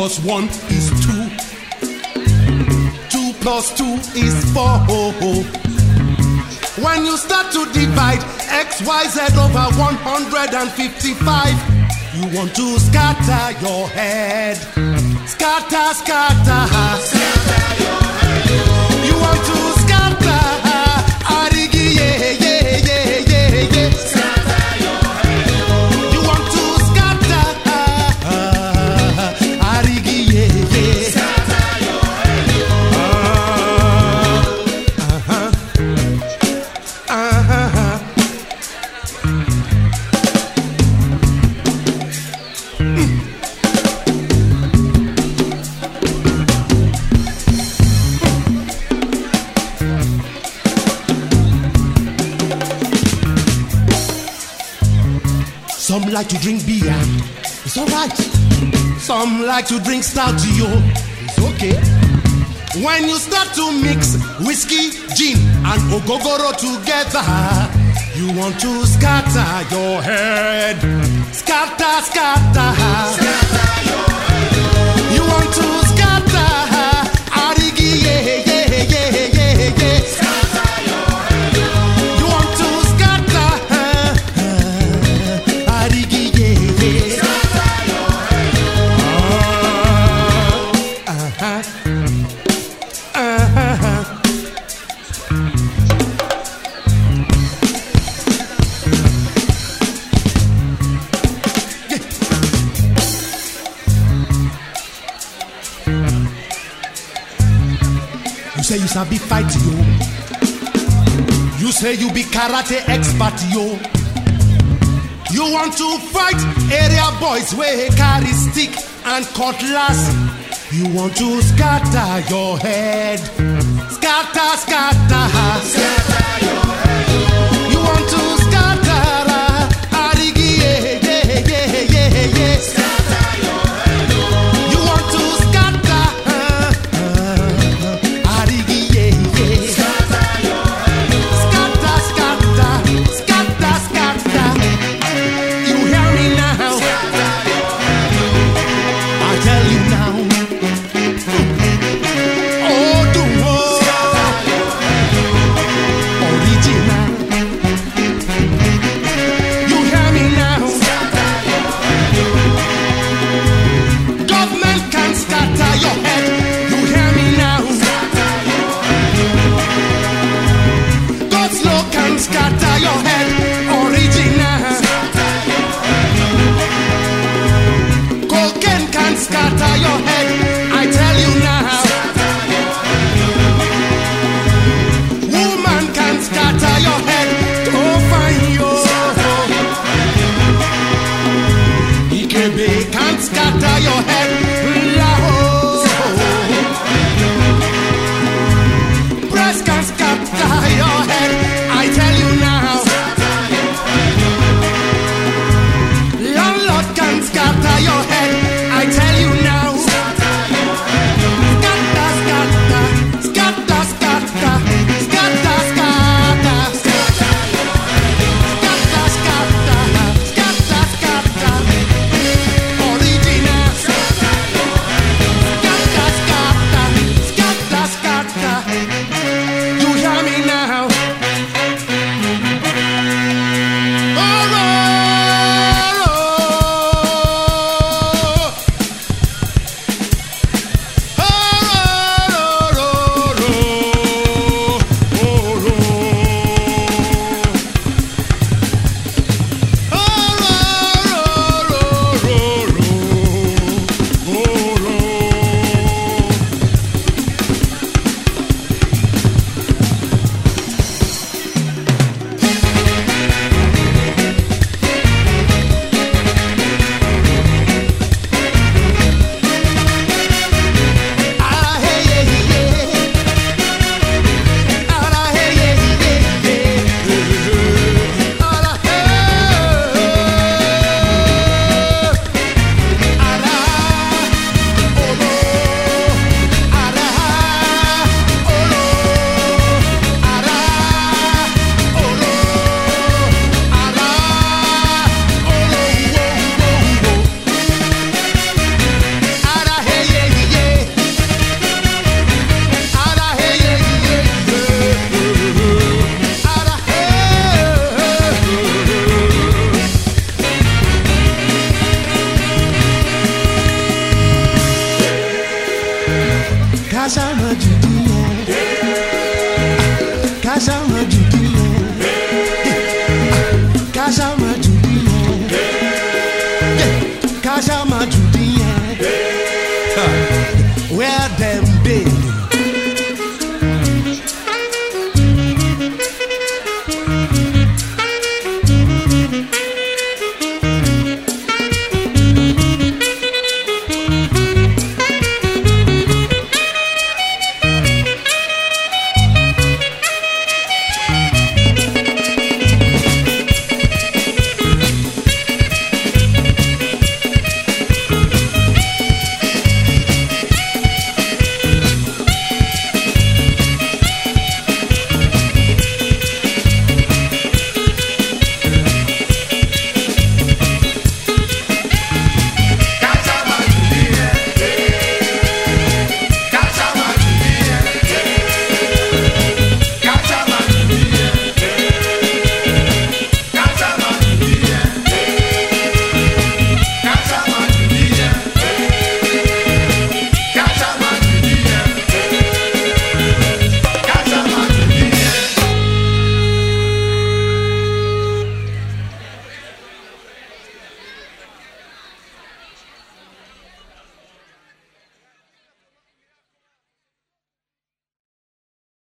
One plus is two. Two plus two is four. When you start to divide x, y, z over 155, you want to scatter your head. Scatter, scatter. You Some like to drink beer. It's alright. Some like to drink stout yo. It's okay. When you start to mix whiskey, gin, and ogogoro together, you want to scatter your head. Scatter, scatter. You sabi fight yo. You say you be karate expert yo. You want to fight area boys where carry stick and cutlass. You want to scatter your head. Scatter, scatter. Scatter You Kásáràn jù bílẹ̀. Kásáràn jù bílẹ̀. Kásáràn jù bílẹ̀. Kásáràn jù bílẹ̀. Where them